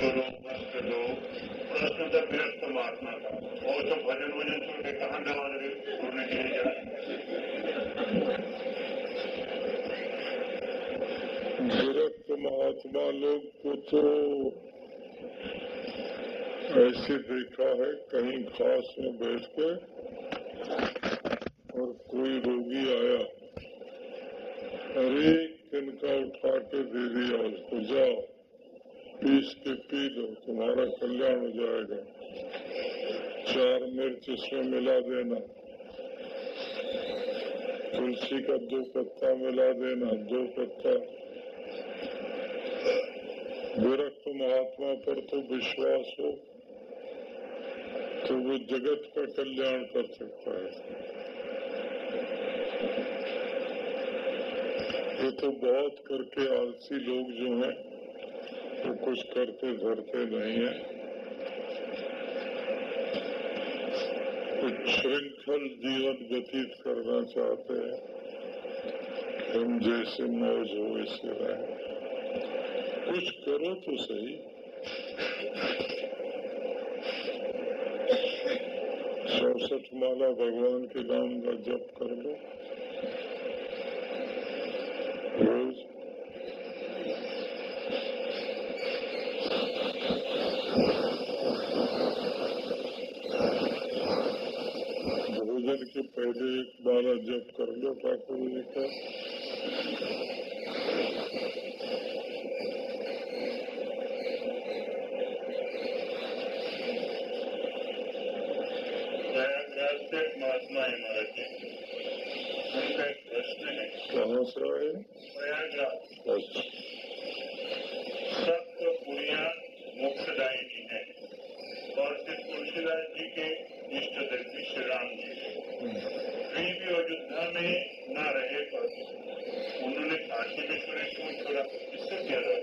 प्रश्न विरक्त महात्मा भजन वज़न के जाए विरक्त महात्मा लोग को तो ऐसे देखा है, कहीं घास में बैठ के और कोई रोगी आया। अरे, तिनका उठा के दे दिया उसको, जाओ। पीस के पी लो तुम्हारा कल्याण हो जाएगा। चार मिर्च इसमें मिला देना। तुलसी का दो पत्ता मिला देना, दो पत्ता। विरक्त महात्मा पर तो विश्वास हो तो वो जगत का कल्याण कर सकता है। ये तो बहुत करके आलसी लोग जो हैं वो कुछ करते धरते नहीं है। कुछ श्रृंखल जीवन व्यतीत करना चाहते हैं। हम जैसे मौज हो वैसे रहें। कुछ करो तो सही। चौसठ माला भगवान के नाम का जप कर लो। रोज भोजन के पहले एक माला जप कर लो ठाकुर जी का प्रयागराज से एक महात्मा है महाराज जी उनका एक प्रश्न है कहाँ से आए प्रयागराज अच्छा सब तो पुण्या मोक्षदायिनी है और फिर तुलसीदास जी के इष्ट देवी श्री राम जी कहीं भी अयोध्या में न रहे पर उन्होंने काशी विश्वनेश को छोड़ा इससे क्या रहा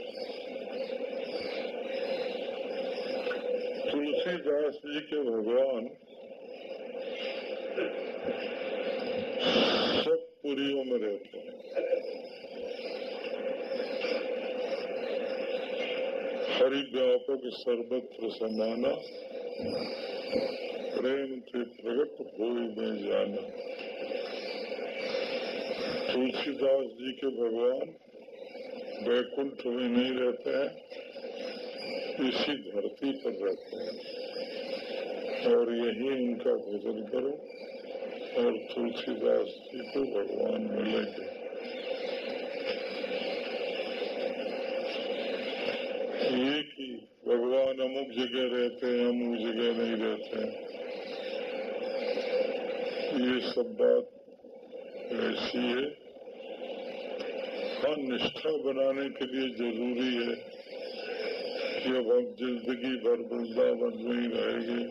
तुलसीदास जी के भगवान सब पुरियों में रहते हैं हरि व्यापक सर्वत्र समाना प्रेम के प्रगट हो में जाना। तुलसीदास जी के भगवान वैकुंठ में नहीं रहते हैं, इसी धरती पर रहते हैं। और यही इनका भजन करो और तुलसीदास जी को भगवान मिलेंगे एक ही भगवान अमुक जगह रहते हैं, अमुक जगह नहीं रहते हैं। ये सब बात ऐसी है। हाँ निष्ठा बनाने के लिए ज़रूरी है कि अब हम ज़िंदगी भर वृंदावन में ही रहेंगे,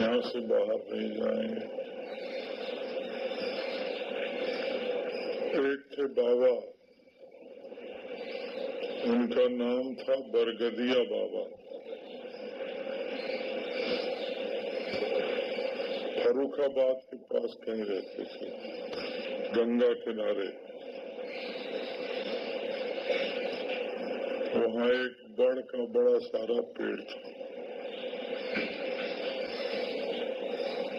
यहाँ से बाहर नहीं जाएँगे। एक थे बाबा उनका नाम था बरगदिया बाबा। फरुखाबाद के पास कहीं रहते थे। गंगा किनारे। वहाँ एक बड़ का बड़ा सारा पेड़ था।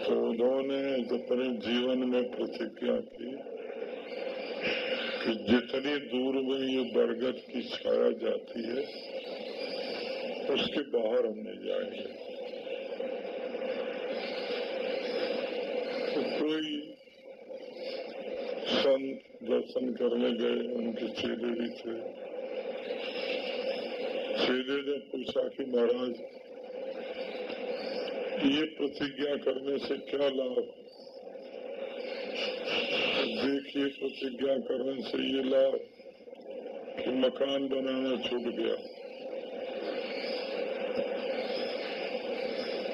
तो उन्होंने अपने जीवन में प्रतिज्ञा की कि जितनी दूर में ये बरगद की छाया जाती है, उसके बाहर हम नहीं जाएँगे। तो कोई संत दर्शन करने गए, उनके चेले भी थे। चेले ने पूछा कि महाराज, ये प्रतिज्ञा करने से क्या लाभ? देखिए प्रतिज्ञा करने से ये लाभ कि मकान बनाना छूट गया।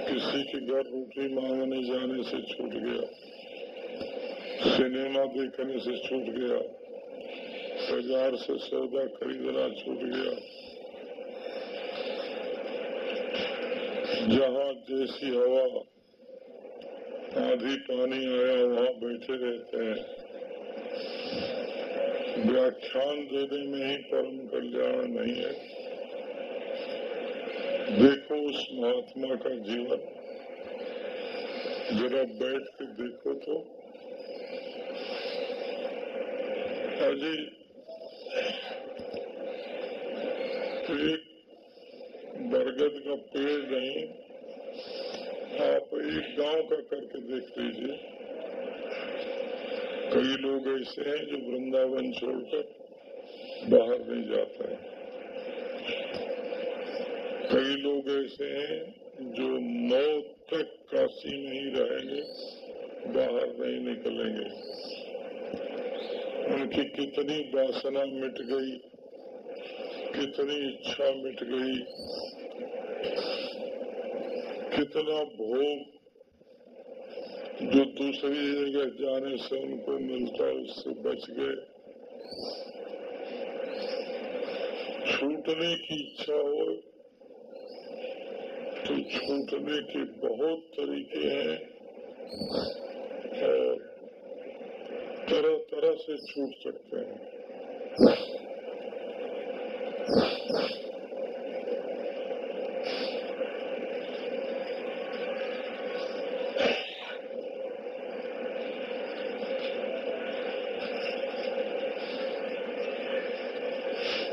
किसी के घर रोटी मांगने जाने से छूट गया। सिनेमा देखने से छूट गया। बाज़ार से सौदा खरीदना छूट गया। जहाँ जैसी हवा, आधी पानी आया, वहाँ बैठे रहते हैं। व्याख्यान देने में ही परम कल्याण नहीं है। देखो उस महात्मा का जीवन। जरा बैठ के देखो तो। अजी एक बरगद का पेड़ नहीं, आप एक गाँव का करके देख लीजिए। कई लोग ऐसे हैं जो वृंदावन छोड़कर बाहर नहीं जाते हैं। कई लोग ऐसे हैं जो नौ तक काशी में ही रहेंगे, बाहर नहीं निकलेंगे। उनकी कितनी वासना मिट गई, कितनी इच्छा मिट गई, कितना भोग जो दूसरी जगह जाने से उनको मिलता है, उससे बच गए। छूटने की इच्छा हो तो छूटने के बहुत तरीके हैं। तरह तरह से छूट सकते हैं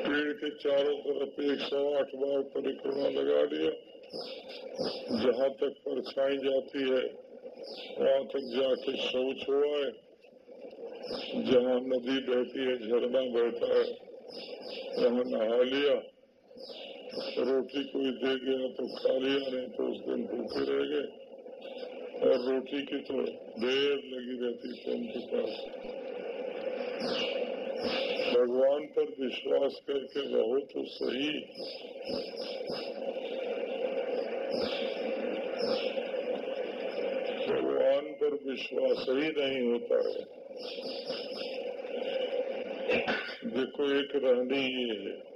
पेड़ के चारों तरफ़ एक सौ आठ बार परिक्रमा लगा लिया जहाँ तक परछाई जाती है, वहाँ तक जाके शौच हुआ है। जहाँ नदी बहती है, झरना बहता है, वहाँ नहा लिया। रोटी कोई दे गया तो खा लिया, नहीं तो उस दिन भूखे रह गए। और रोटी की तो देर लगी रहती थी उनके पास। भगवान पर विश्वास करके रहो तो सही। भगवान पर विश्वास ही नहीं होता है। देखो, एक रहनी ये है।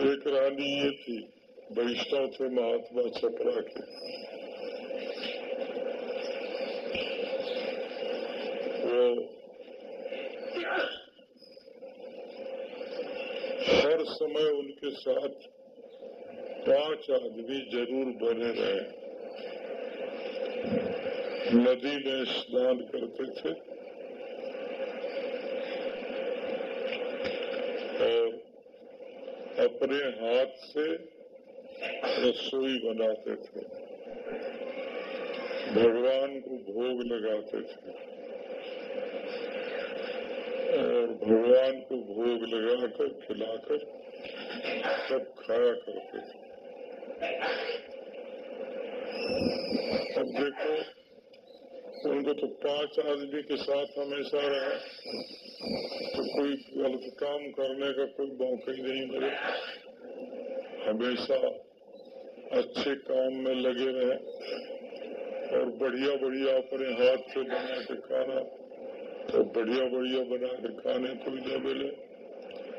एक रानी ये थी, वैष्णव थे महात्मा छपरा के वो हर समय उनके साथ पाँच आदमी ज़रूर बने रहे। नदी में स्नान करते थे। और अपने हाथ से रसोई बनाते थे। भगवान को भोग लगाते थे। और भगवान को भोग लगाकर खिलाकर खाया करते अब देखो, उनको तो पाँच आदमी के साथ हमेशा रहा। तो कोई गलत काम करने का कोई मौका ही नहीं मिले। हमेशा अच्छे काम में लगे रहे और बढ़िया बढ़िया अपने हाथ से बना के खाना तो बढ़िया बढ़िया बना के खाने को भी न मिले।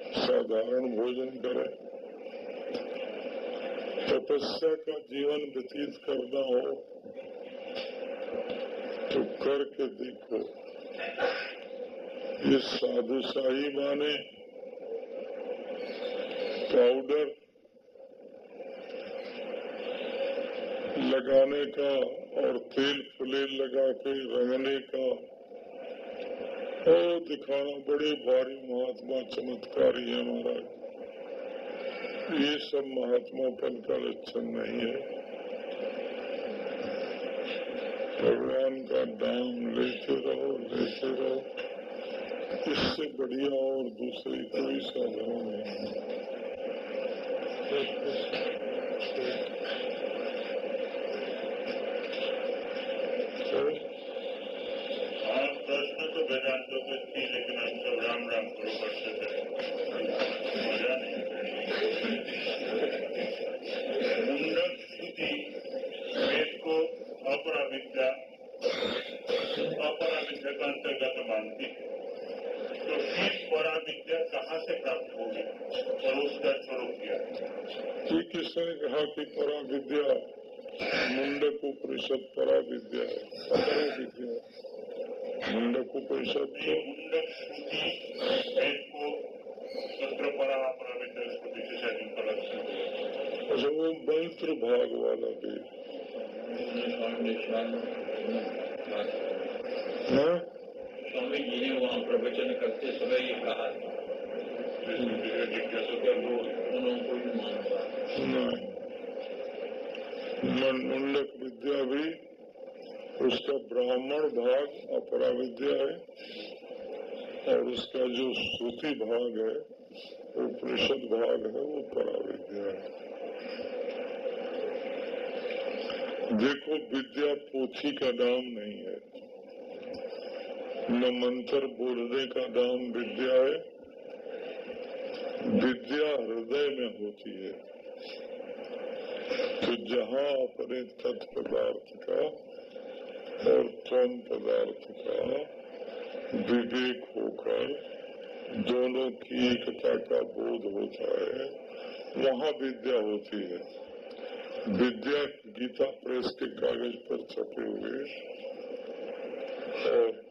साधारण भोजन करें। तपस्या का जीवन व्यतीत करना हो तो करके देखो। ये साधुशाही माने पाउडर लगाने का और तेल फुलेल लगा के रंगने का और दिखाना बड़े भारी महात्मा चमत्कारी है महाराज। ये सब महात्मापन का लक्षण नहीं है। भगवान का नाम लेते रहो लेते रहो। इससे बढ़िया और दूसरी कोई साधन नहीं तो प्रश्न तो वेदांतों थी लेकिन हम सब राम राम करो करते थे मज़ा नहीं कि वेद को अपरा विद्या अपरा विद्या का अंतर्गत मानती है। तो शीत परा विद्या कहाँ से प्राप्त होगी? और उसका स्वरूप क्या श्री कृष्ण ने कहा कि परा विद्या मुंडक उपनिषद परा विद्या है। अपरा विद्या मुंडक उपनिषद तो- मुंडक श्रुति वेद को सूत्र परा अपरा विद्या स्मृति से शायद भाग वाला वेद स्वामी हाँ? स्वामी जी ने वहाँ प्रवचन करते समय ये कहा मुंडक विद्या भी उसका ब्राह्मण भाग अपरा विद्या है और उसका जो श्रुति भाग है उपनिषद भाग है वो परा विद्या है देखो, विद्या पोथी का नाम नहीं है। न मंत्र बोलने का नाम विद्या है। विद्या हृदय में होती है। तो जहाँ अपने तत्पदार्थ का और तम पदार्थ का विवेक होकर दोनों की एकता का बोध होता है, वहाँ विद्या होती है। विद्या गीता प्रेस के कागज़ पर छपे हुए और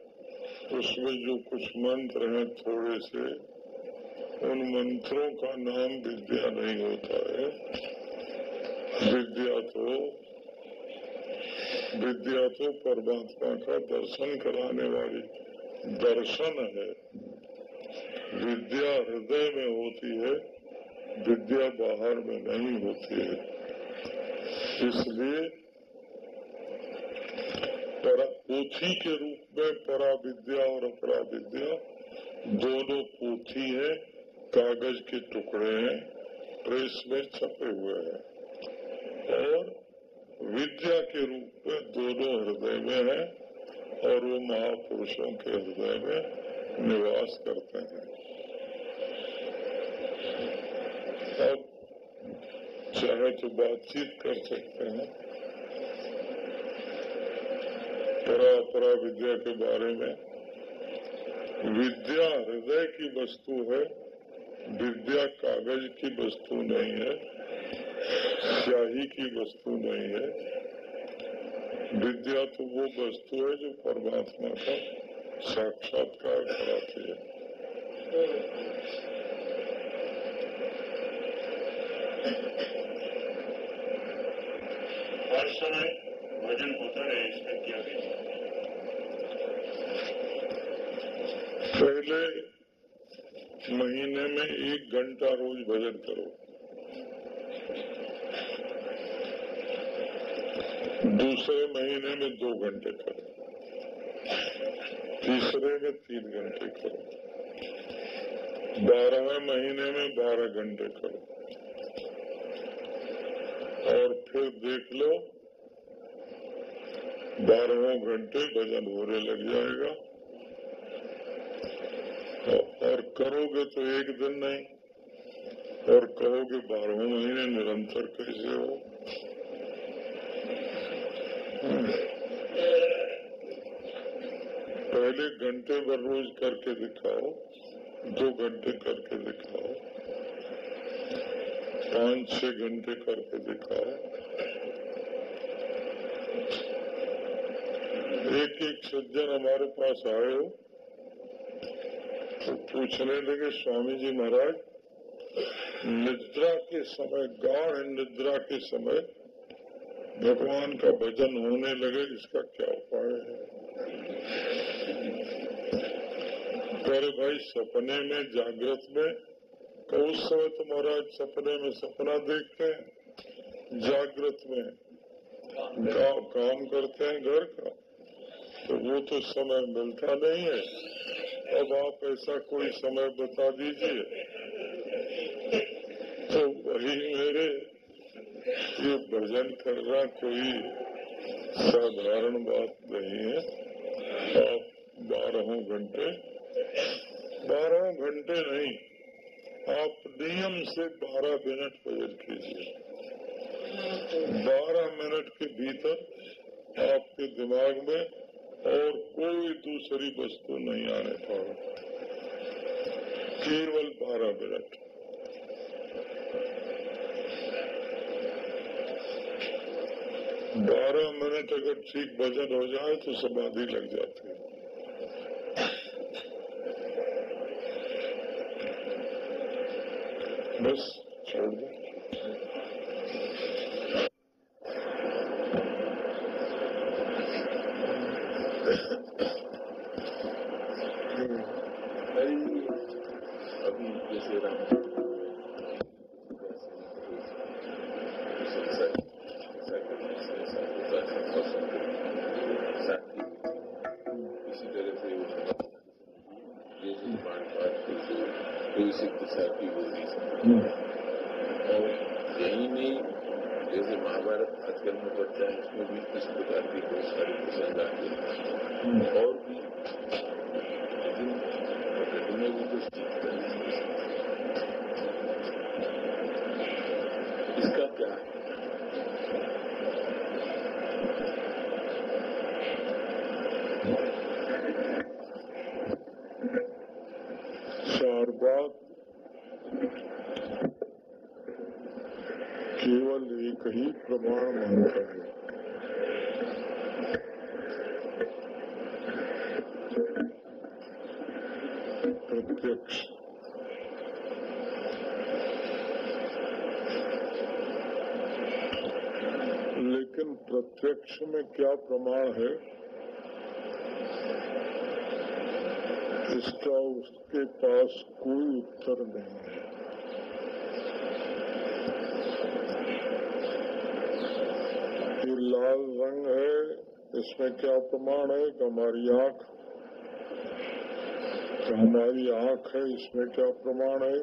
उसमें जो कुछ मंत्र हैं, थोड़े से, उन मंत्रों का नाम विद्या नहीं होता है। विद्या तो विद्या तो परमात्मा का दर्शन कराने वाली दर्शन है। विद्या हृदय में होती है, विद्या बाहर में नहीं होती है। इसलिए पोथी के रूप में परा विद्या और अपरा विद्या दोनों पोथी है, कागज़ के टुकड़े हैं, प्रेस में छपे हुए हैं। और विद्या के रूप में दोनों हृदय में है और वो महापुरुषों के हृदय में निवास करते हैं। अब चाहे तो बातचीत कर सकते हैं परापरा विद्या के बारे में विद्या हृदय की वस्तु है। विद्या कागज़ की वस्तु नहीं है। स्याही की वस्तु नहीं है। विद्या तो वो वस्तु है जो परमात्मा का साक्षात्कार कराती है। हर समय भजन होता रहे, इसका क्या पहले महीने में एक घंटा रोज भजन करो। दूसरे महीने में दो घंटे करो। तीसरे में तीन घंटे करो। बारहवें महीने में बारह घंटे करो। और फिर देख लो, बारहों घंटे भजन होने लग जाएगा। और करोगे तो एक दिन नहीं, और कहोगे बारह महीने निरंतर कैसे हो? पहले घंटे भर रोज करके दिखाओ, दो घंटे करके दिखाओ। पाँच छह घंटे करके दिखाओ एक एक सज्जन हमारे पास आए हो तो पूछने लगे स्वामी जी महाराज, निद्रा के समय, गाढ़ निद्रा के समय भगवान का भजन होने लगे, इसका क्या उपाय है? अरे भाई, सपने में, जागृत में तो उस समय तो महाराज सपने में सपना देखते हैं जागृत में। का, काम करते हैं घर का। तो वो तो समय मिलता नहीं है। अब आप ऐसा कोई समय बता दीजिए। तो वही मेरे ये भजन करना कोई साधारण बात नहीं है। आप बारह घंटे बारह घंटे नहीं आप नियम से बारह मिनट भजन कीजिए। बारह मिनट के भीतर आपके दिमाग में और कोई दूसरी वस्तु नहीं आने पाए केवल बारह मिनट। बारह मिनट अगर ठीक भजन हो जाए तो समाधि लग जाती है। this प्रमाण मानता है प्रत्यक्ष लेकिन प्रत्यक्ष में क्या प्रमाण है? इसका उसके पास कोई उत्तर नहीं है ये लाल रंग है, इसमें क्या प्रमाण है? कि हमारी आँख हमारी आँख है, इसमें क्या प्रमाण है?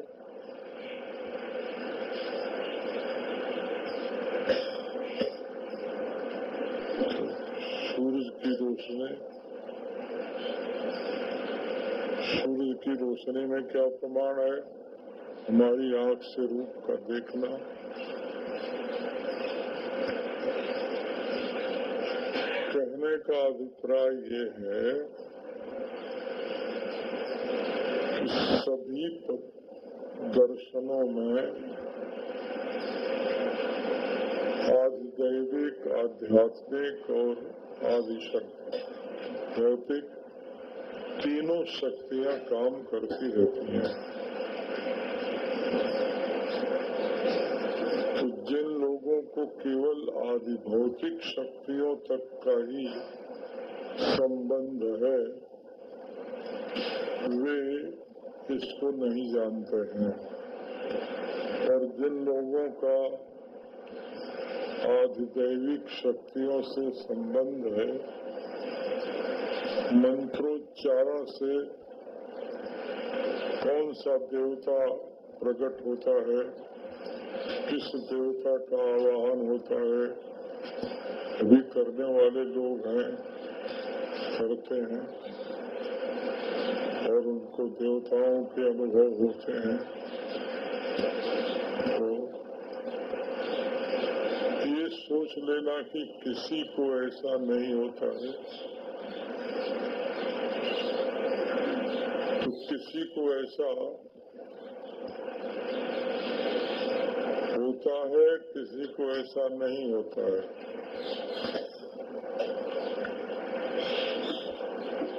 सूरज की रोशनी सूर्य की रोशनी में क्या प्रमाण है? हमारी आँख से रूप का देखना। कहने का अभिप्राय ये है कि सभी दर्शनों में आधिदैविक आध्यात्मिक और आदिशक्ति भौतिक तीनों शक्तियाँ काम करती रहती हैं तो जिन लोगों को केवल आदि भौतिक शक्तियों तक का ही संबंध है। वे इसको नहीं जानते हैं। और जिन लोगों का आधिदैविक शक्तियों से संबंध है मंत्रोच्चारण से कौन सा देवता प्रकट होता है किस देवता का आवाहन होता है। अभी करने वाले लोग हैं, करते हैं, और उनको देवताओं के अनुभव होते हैं। तो ये सोच लेना कि किसी को ऐसा नहीं होता है। तो किसी को ऐसा होता है, किसी को ऐसा नहीं होता है।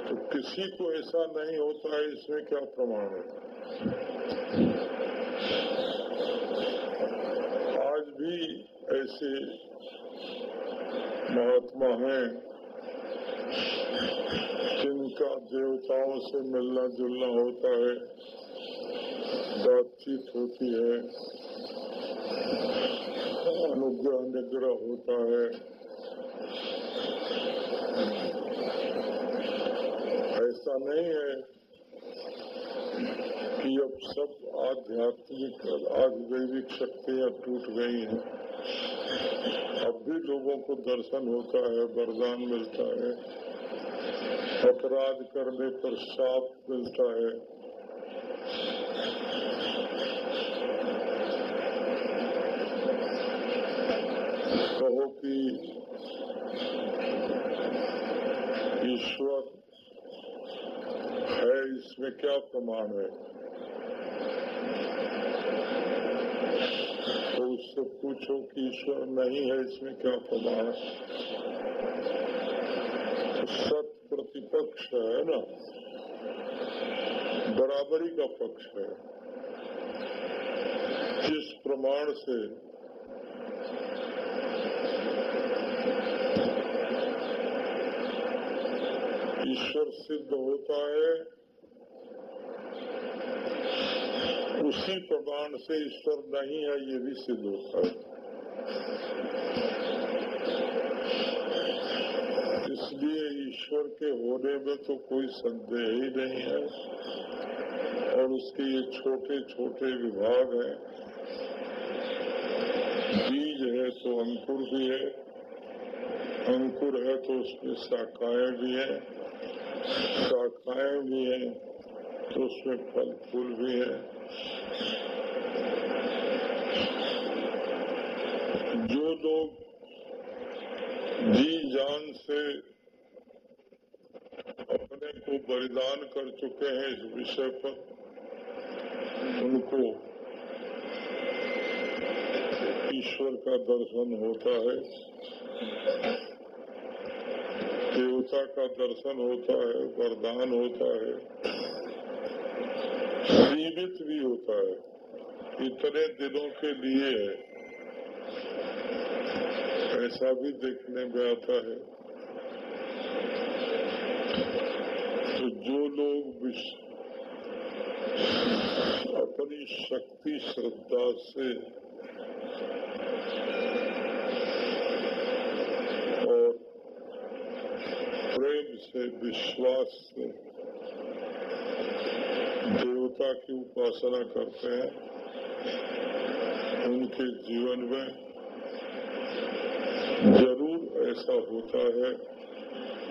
तो किसी को ऐसा नहीं होता है, इसमें क्या प्रमाण है? आज भी ऐसे महात्मा हैं, जिनका देवताओं से मिलना जुलना होता है, बातचीत होती है। अनुग्रह निग्रह होता है। ऐसा नहीं है कि अब सब आध्यात्मिक आधिदैविक शक्तियाँ टूट गई हैं। अब भी लोगों को दर्शन होता है, वरदान मिलता है। अपराध करने पर साप मिलता है। कहो कि ईश्वर है, इसमें क्या प्रमाण है? तो उससे पूछो कि ईश्वर नहीं है, इसमें क्या प्रमाण है? तो सत प्रतिपक्ष है ना? बराबरी का पक्ष है। जिस प्रमाण से ईश्वर सिद्ध होता है, उसी प्रमाण से ईश्वर नहीं है, ये भी सिद्ध होता है। इसलिए ईश्वर के होने में तो कोई संदेह ही नहीं है, और उसके ये छोटे छोटे विभाग हैं। बीज है तो अंकुर भी है, अंकुर है तो उसमें शाखाएँ भी हैं। शाखाएँ भी है तो उसमें फल फूल भी है। जो लोग जी जान से अपने को बलिदान कर चुके हैं इस विषय पर, उनको ईश्वर का दर्शन होता है। देवता का दर्शन होता है, वरदान होता है, सीमित भी होता है। इतने दिनों के लिए है ऐसा भी देखने में आता है। तो जो लोग अपनी शक्ति, श्रद्धा से और प्रेम से विश्वास से देवता की उपासना करते हैं, उनके जीवन में ज़रूर ऐसा होता है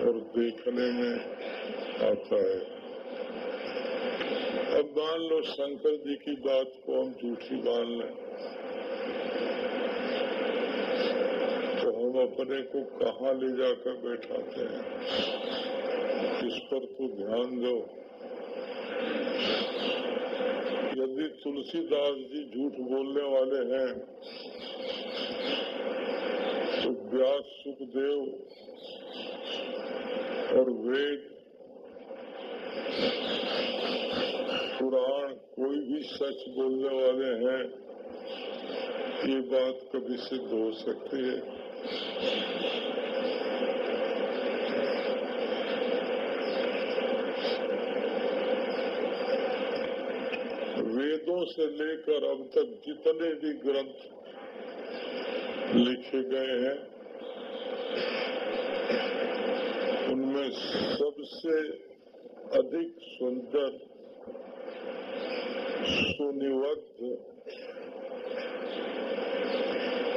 और देखने में आता है। अब मान लो शंकर जी की बात को हम झूठी मान लें तो हम अपने को कहा ले जाकर बैठाते हैं? इस पर तो ध्यान दो। यदि तुलसीदास जी झूठ बोलने वाले हैं तो व्यास सुखदेव और वेद, पुराण कोई भी सच बोलने वाले हैं, ये बात कभी सिद्ध हो सकती है। वेदों से लेकर अब तक जितने भी ग्रंथ लिखे गए हैं, उनमें सबसे अधिक सुंदर सुनिबद्ध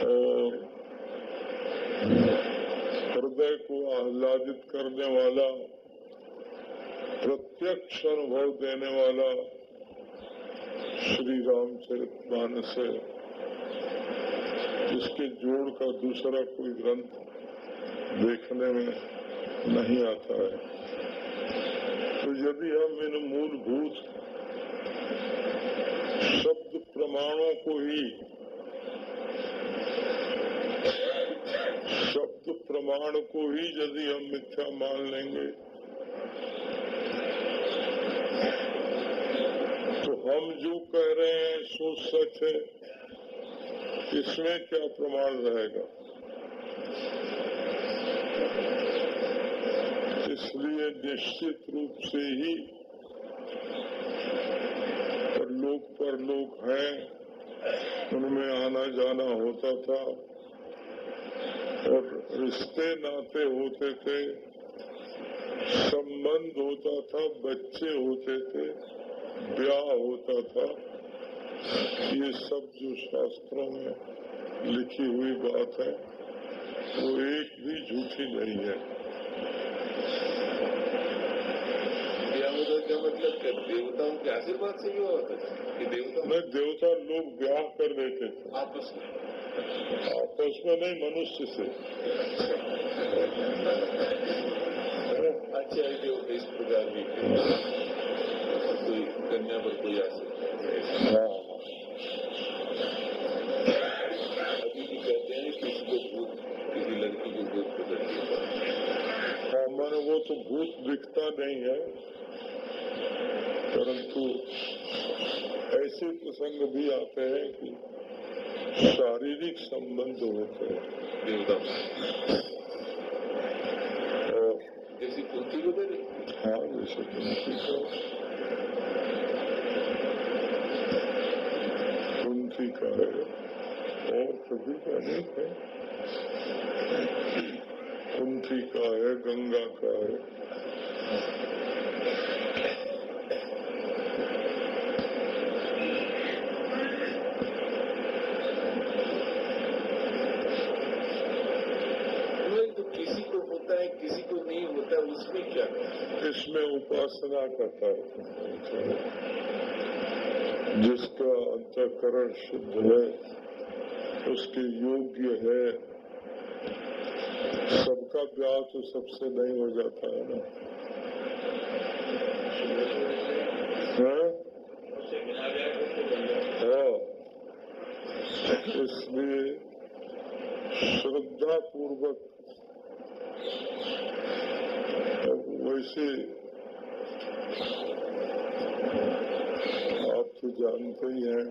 और हृदय को आह्लादित करने वाला, प्रत्यक्ष अनुभव देने वाला श्री रामचरित मानस है इसके जोड़ का दूसरा कोई ग्रंथ देखने में नहीं आता है। तो यदि हम इन मूलभूत शब्द प्रमाणों को ही शब्द प्रमाण को ही यदि हम मिथ्या मान लेंगे हम जो कह रहे हैं, सो सच है। इसमें क्या प्रमाण रहेगा? इसलिए निश्चित रूप से ही लोग पर लोग हैं। उनमें आना जाना होता था और रिश्ते नाते होते थे, संबंध होता था, बच्चे होते थे। ब्याह होता था ये सब जो शास्त्रों में लिखी हुई बात है वो एक भी झूठी नहीं है। का मतलब? क्या देवताओं के आशीर्वाद से ही हुआ था? कि देवता मैं देवता लोग ब्याह कर लेते थे। आपस में? आपस में नहीं मनुष्य से। अच्छा है इस प्रकार की आशीर्वाद हाँ अभी भी कहते हैं किसी को भूत किसी लड़की को भूत हाँ मैंने वो तो भूत दिखता नहीं है परंतु ऐसे प्रसंग भी आते हैं कि शारीरिक संबंध होते हैं देवता जैसी कुंती को दे हाँ जैसे कुंती को का है। और सभी का अनेक है? कुंती का है गंगा का है। तो किसी को होता है किसी को नहीं होता उसमें क्या? इसमें उपासना का तर्क है। जिसका अंतकरण शुद्ध है, उसके योग्य है, सबका ब्याह तो सबसे नहीं हो जाता है ना हाँ? हाँ। इसलिए श्रद्धा पूर्वक वैसे तो जानते ही हैं।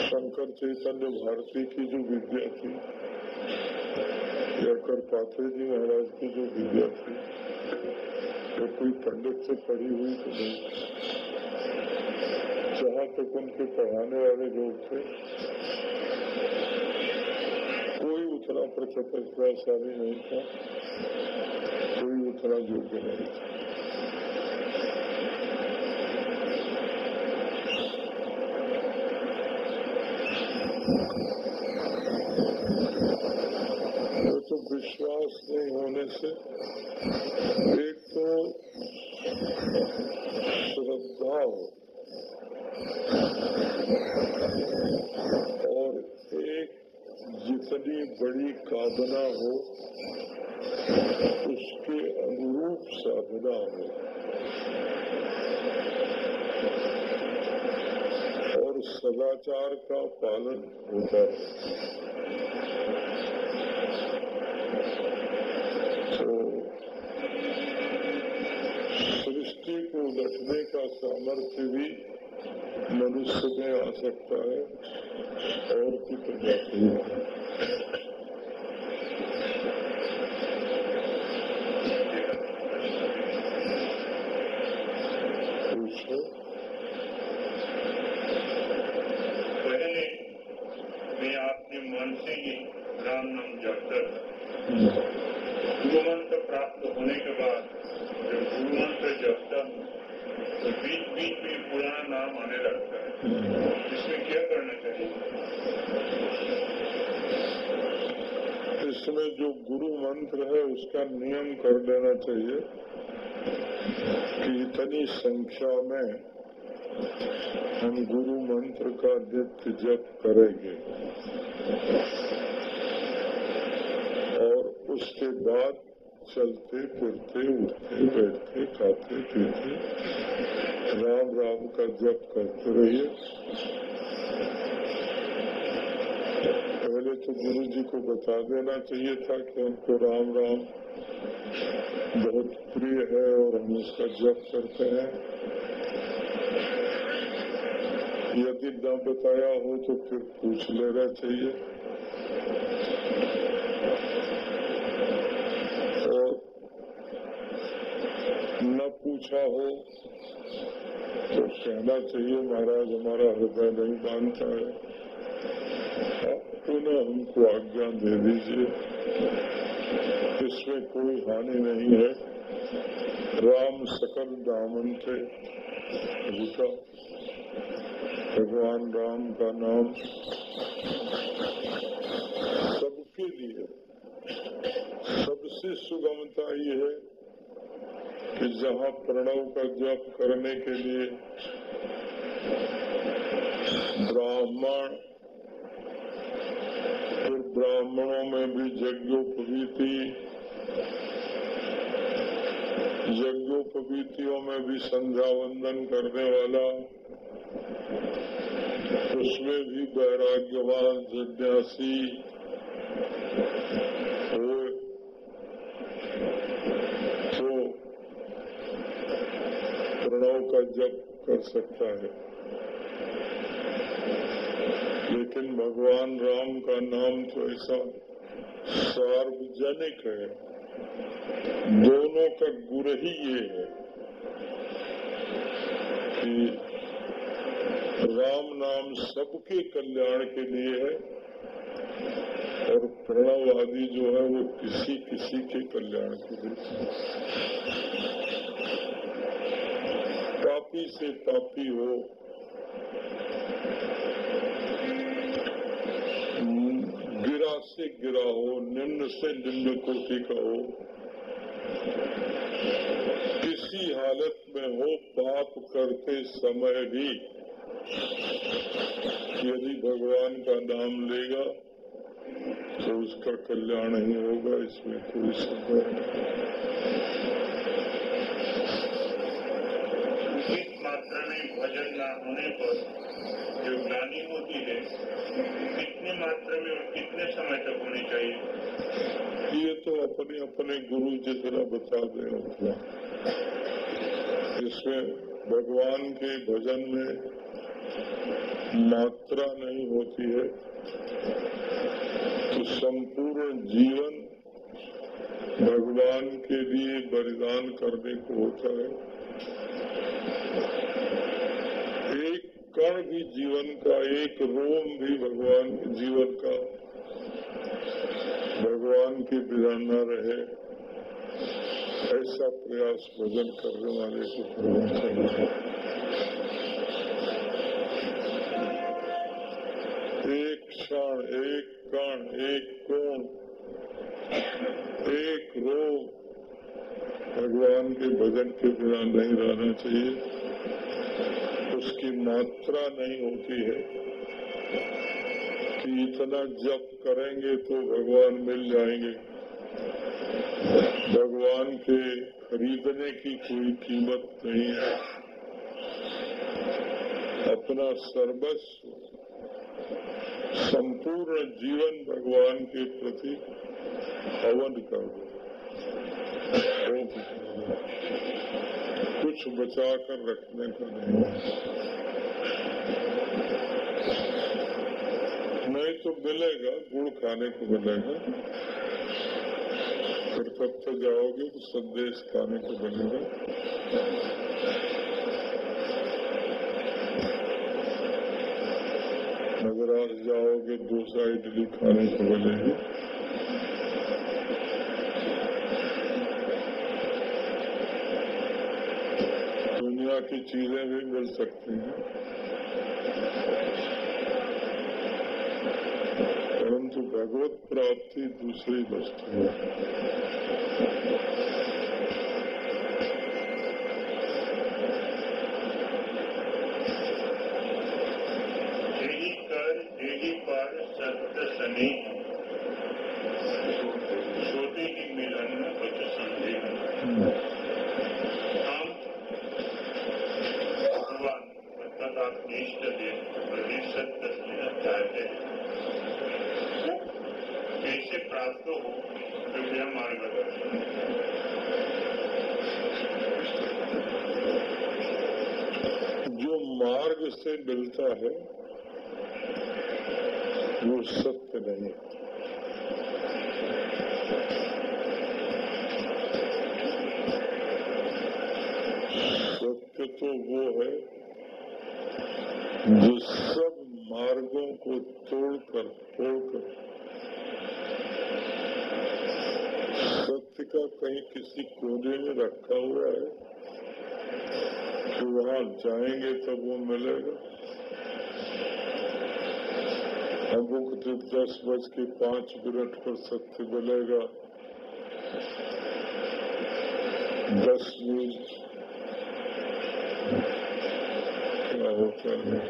शंकर चैतन्य भारती की जो विद्या थी, या करपात्रे जी महाराज की जो विद्या थी, वो कोई पंडित से पढ़ी हुई तो नहीं। जहाँ तक उनके पढ़ाने वाले लोग थे, कोई उतना प्रतिभाशाली नहीं था, कोई उतना योग्य नहीं था। विश्वास नहीं होने से। एक तो श्रद्धा हो। और एक जितनी बड़ी कामना हो, उसके अनुरूप साधना हो। और सदाचार का पालन होता है तो सृष्टि को उलटने का सामर्थ्य भी मनुष्य में आ सकता है और की प्रजाति में। पहले मैं आपके मन से ही राम नाम जपता था गुरु मंत्र प्राप्त होने के बाद जब गुरु मंत्र जपता हूँ तो बीच बीच में पुराना नाम आने लगता है। इसमें क्या करना चाहिए? इसमें जो गुरु मंत्र है, उसका नियम कर देना चाहिए कि इतनी संख्या में हम गुरु मंत्र का नित्य जप करेंगे। और उसके बाद चलते फिरते, उठते बैठते, खाते पीते। राम राम का जप करते रहिए। पहले तो गुरु जी को बता देना चाहिए था कि हमको राम राम बहुत प्रिय है और हम उसका जप करते हैं। यदि न बताया हो तो फिर पूछ लेना चाहिए और न पूछा हो तो कहना चाहिए, महाराज, हमारा हृदय नहीं मानता है। आप पुनः हमको आज्ञा दे दीजिए। इसमें कोई हानि नहीं है। राम सकल दामन से रुका भगवान राम का नाम सबके लिए सबसे सुगमता ये है कि जहाँ प्रणव का जप करने के लिए ब्राह्मण, फिर ब्राह्मणों में भी यज्ञोपवीति, यज्ञोपवीतियों में भी संध्या वंदन करने वाला, उसमें भी वैराग्यवान जिज्ञासी हो तो प्रणव का जप कर सकता है। लेकिन भगवान राम का नाम तो ऐसा सार्वजनिक है। दोनों का गुर ही ये है कि राम नाम सबके कल्याण के लिए है और प्रणव आदि जो है वो किसी किसी के कल्याण के लिए। पापी से पापी हो। गिरा से गिरा हो, निम्न से निम्न कोटि का हो। किसी हालत में हो पाप करते समय भी। यदि भगवान का नाम लेगा तो उसका कल्याण ही होगा, इसमें कोई संदेह नहीं। में भजन न होने पर जो ग्लानी होती है, कितनी मात्रा में और कितने समय तक होनी चाहिए? ये तो अपने अपने गुरु जितना बता दें उतना इसमें भगवान के भजन में मात्रा नहीं होती है। तो संपूर्ण जीवन भगवान के लिए बलिदान करने को होता है। कण भी जीवन का, एक रोम भी भगवान के जीवन का। भगवान के बिना न रहे। ऐसा प्रयास भजन करने वाले को करना चाहिए एक क्षण, एक कण, एक कोण, एक रोग भगवान के भजन के बिना नहीं रहना चाहिए। उसकी मात्रा नहीं होती है कि इतना जप करेंगे तो भगवान मिल जाएँगे। भगवान के खरीदने की कोई कीमत नहीं है। अपना सर्वस्व, संपूर्ण जीवन भगवान के प्रति हवन कर दो। कुछ बचा कर रखने का नहीं। नहीं तो मिलेगा, गुड़ खाने को मिलेगा। फिर तब तो जाओगे तो संदेश खाने को मिलेगा। मद्रास जाओगे डोसा इडली खाने को मिलेगी। की चीज़ें भी मिल सकती हैं। परंतु भगवत प्राप्ति दूसरी वस्तु है। सत्य सनी छोटे ही मिलन में कुछ संदेह हम भगवान अर्थात आप इष्ट देव प्रति सत्य स्नेह चाहते हैं वो कैसे प्राप्त हो कृपया मार्गदर्शन जो मार्ग से मिलता है, वो सत्य नहीं सत्य तो वो है जो सब मार्गों को तोड़कर तोड़कर, सत्य का कहीं किसी कोने में रखा हुआ है कि वहाँ जाएँगे तब वो मिलेगा। अमुक दिन दस बज के पाँच मिनट पर सत्य मिलेगा। दस मील क्या होता है?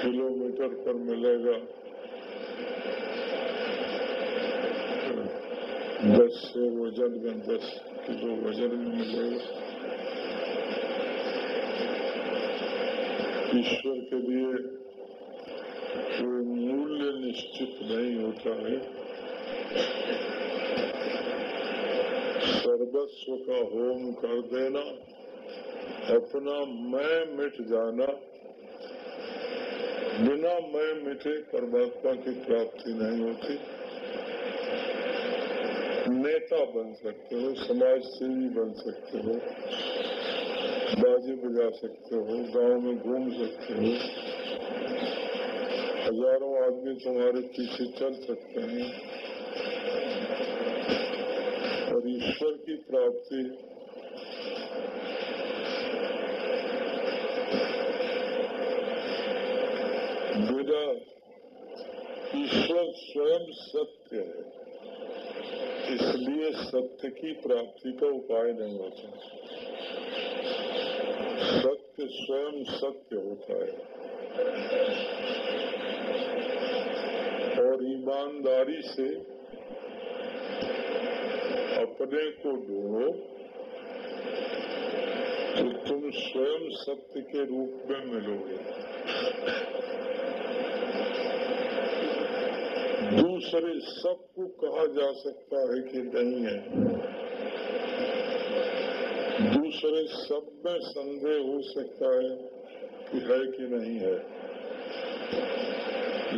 किलोमीटर पर मिलेगा। दस से वज़न में दस किलो वज़न में मिलेगा। ईश्वर के लिए कोई मूल्य निश्चित नहीं होता है। सर्वस्व का होम कर देना, अपना मैं मिट जाना, बिना मैं मिटे परमात्मा की प्राप्ति नहीं होती। नेता बन सकते हो समाज सेवी बन सकते हो। बाजे बजा सकते हो, गाँव में घूम सकते हो। हज़ारों आदमी तुम्हारे पीछे चल सकते हैं। और ईश्वर की प्राप्ति बिना ईश्वर स्वयं सत्य है, इसलिए सत्य की प्राप्ति का उपाय नहीं होता। सत्य स्वयं सत्य होता है। और ईमानदारी से अपने को ढूंढो तो तुम स्वयं सत्य के रूप में मिलोगे। दूसरे सबको कहा जा सकता है कि नहीं है। दूसरे सब में संदेह हो सकता है कि है कि नहीं है।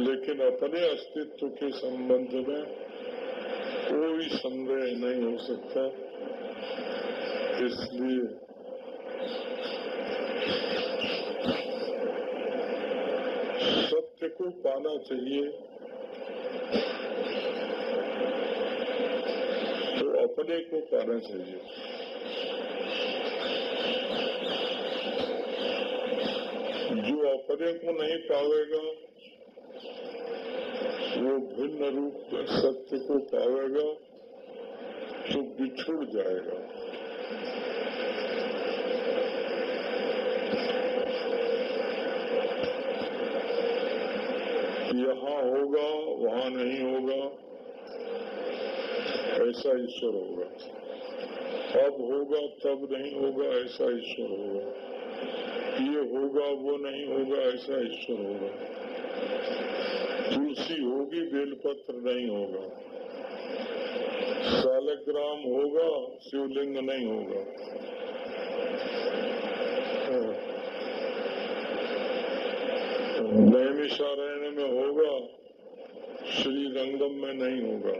लेकिन अपने अस्तित्व के संबंध में कोई संदेह नहीं हो सकता। इसलिए सत्य को पाना चाहिए। तो अपने को पाना चाहिए। जो को नहीं पावेगा। वो भिन्न रूप सत्य को पावेगा तो बिछुड़ जाएगा। यहाँ होगा, वहाँ नहीं होगा, ऐसा ईश्वर होगा। अब होगा, तब नहीं होगा, ऐसा ईश्वर होगा। ये होगा, वो नहीं होगा, ऐसा ईश्वर होगा। तुलसी होगी, बेलपत्र नहीं होगा। सालग्राम होगा, शिवलिंग नहीं होगा। नैमिषारण्य में होगा श्री रंगम में नहीं होगा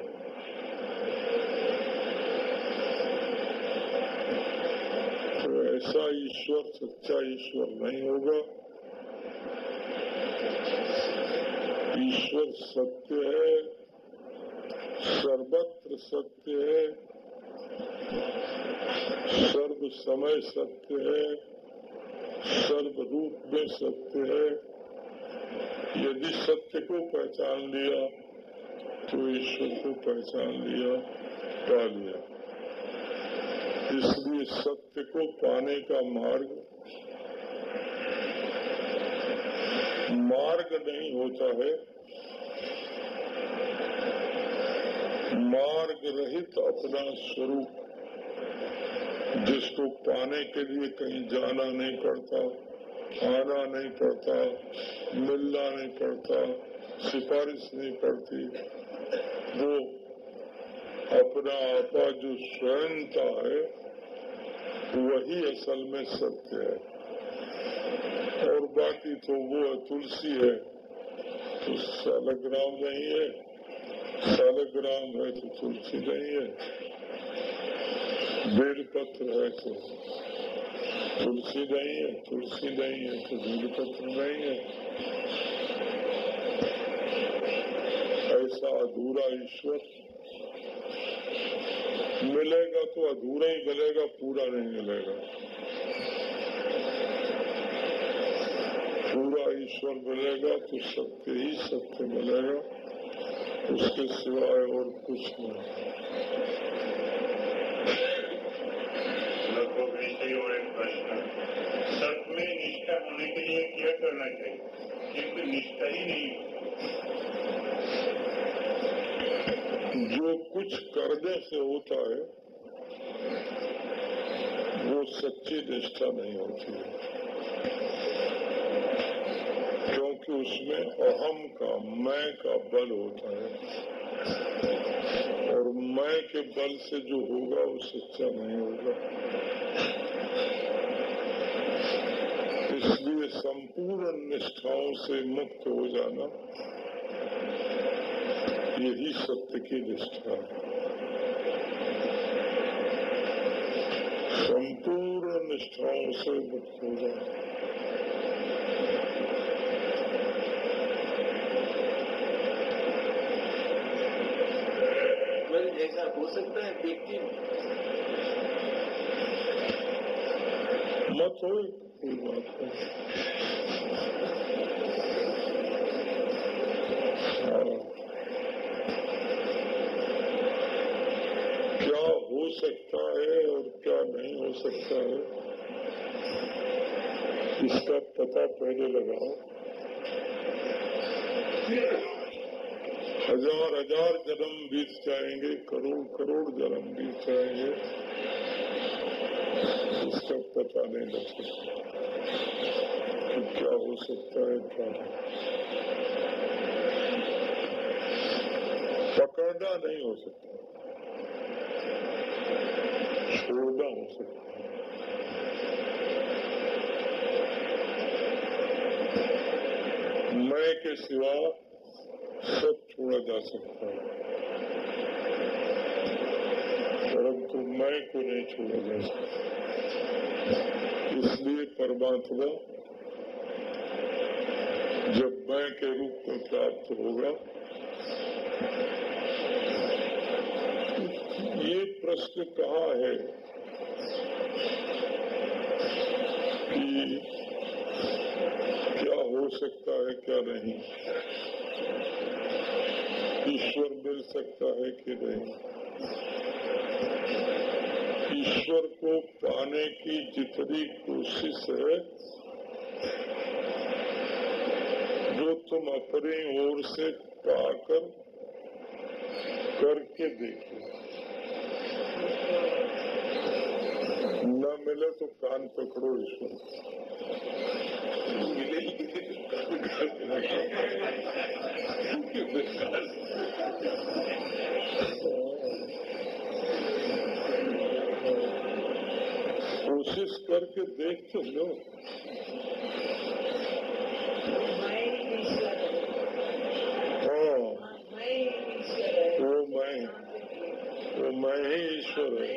तो ऐसा ईश्वर, सच्चा ईश्वर नहीं होगा। ईश्वर सत्य है, सर्वत्र सत्य है सर्व समय सत्य है सर्व रूप में सत्य है। यदि सत्य को पहचान लिया तो ईश्वर को पहचान लिया, पा लिया। इसलिए सत्य को पाने का मार्ग मार्ग नहीं होता है। मार्ग रहित अपना स्वरूप जिसको पाने के लिए कहीं जाना नहीं पड़ता, आना नहीं पड़ता, मिलना नहीं पड़ता, सिफारिश नहीं पड़ती, वो अपना आपा जो स्वयंता है वही असल में सत्य है। और बाकी तो वो है तुलसी है। तो सालग्राम नहीं है। सालग्राम है तो तुलसी नहीं है। बेलपत्र है तो तुलसी नहीं है। तुलसी नहीं है तो बेलपत्र नहीं है। ऐसा अधूरा ईश्वर मिलेगा तो अधूरा ही मिलेगा पूरा नहीं मिलेगा। पूरा ईश्वर मिलेगा तो सत्य ही सत्य मिलेगा। उसके सिवाय और कुछ नहीं। और एक प्रश्न सत्य निष्ठा होने के लिए क्या करना चाहिए? क्योंकि निष्ठा ही नहीं। जो कुछ करने से होता है, वो सच्ची निष्ठा नहीं होती है। क्योंकि उसमें अहम का, मैं का बल होता है। और मैं के बल से जो होगा, वो सच्चा नहीं होगा। इसलिए संपूर्ण निष्ठाओं से मुक्त हो जाना यही सत्य की निष्ठा है संपूर्ण निष्ठाओं से मुक्त हो जाए ऐसा हो सकता है व्यक्ति मत हो कोई बात नहीं हाँ। क्या हो सकता है और क्या नहीं हो सकता है? इसका पता पहले लगाओ। हज़ार हज़ार जन्म बीत जाएँगे, करोड़ करोड़ जन्म बीत जाएँगे। इसका पता नहीं लग सकता क्या हो सकता है, क्या नहीं? पकड़ना नहीं हो सकता। छोड़ना हो सकता मैं के सिवा सब छोड़ा जा सकता है। परंतु मैं को नहीं छोड़ा जा सकता। इसलिए परमात्मा जब मैं के रूप में प्राप्त होगा ये प्रश्न कहाँ है? कि क्या हो सकता है, क्या नहीं? ईश्वर मिल सकता है कि नहीं? ईश्वर को पाने की जितनी कोशिश है, वो तुम अपनी ओर से पाकर करके देखो। न मिले तो कान पकड़ो ईश्वर कोशिश करके देख तो लो। हाँ। वो मैं वो मैं ही ईश्वर है।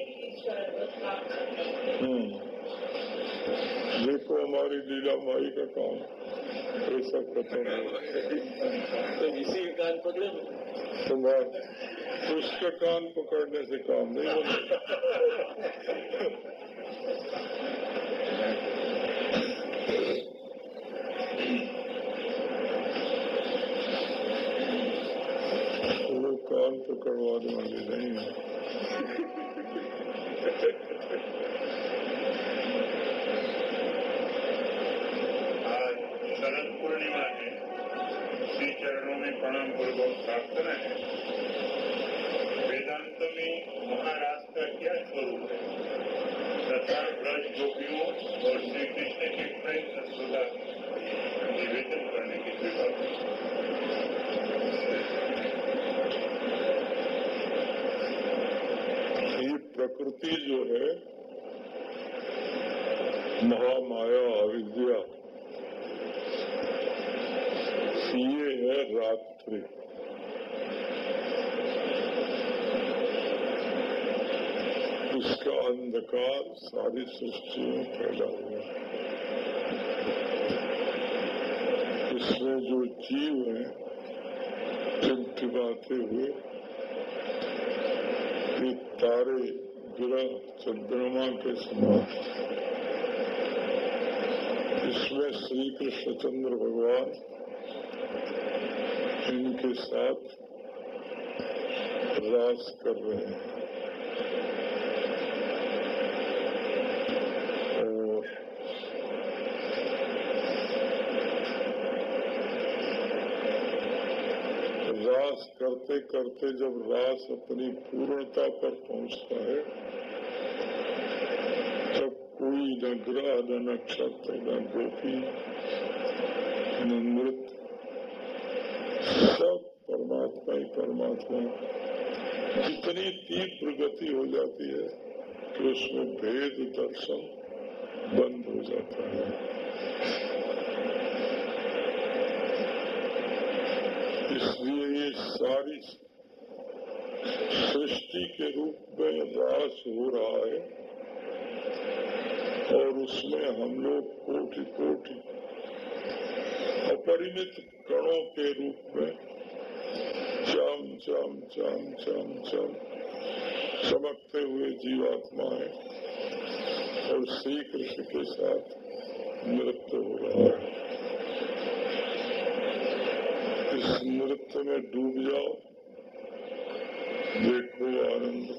देखो हमारी लीला माई का काम ऐसा खत्म है तो इसी कान पकड़े तुम्हारा उसका कान पकड़ने से काम नहीं वो कान पकड़वाने वाले नहीं है। आज शरद पूर्णिमा है। श्री चरणों में प्रणाम पूर्वक प्रार्थना है। वेदांत में महाराज का क्या स्वरूप है? तथा ब्रज गोपियों और श्री कृष्ण के प्रेम सत्सुदा निवेदन करने की कृपा करें। ये प्रकृति जो है महामाया अविद्या। ये है रात्रि। इसका अंधकार सारी सृष्टि में फैला हुआ है। इसमें जो जीव है टिमटिमाते हुए तारे ग्रह चंद्रमा के समान इसमें श्री कृष्ण चंद्र भगवान, इनके साथ रास कर रहे हैं और रास करते करते जब रास अपनी पूर्णता पर पहुँचता है तब कोई न ग्रह, न नक्षत्र, न गोपी, न मृत, सब परमात्मा ही परमात्मा इतनी तीव्र गति हो जाती है कि उसमें भेद दर्शन बंद हो जाता है। इसलिए ये सारी सृष्टि के रूप में रास हो रहा है और उसमें हम लोग कोटि कोटि अपरिमित कणों के रूप में चम चम चम चम चम चमकते हुए जीवात्माएँ और श्री कृष्ण के साथ नृत्य हो रहा है। इस नृत्य में डूब जाओ देखो आनंद।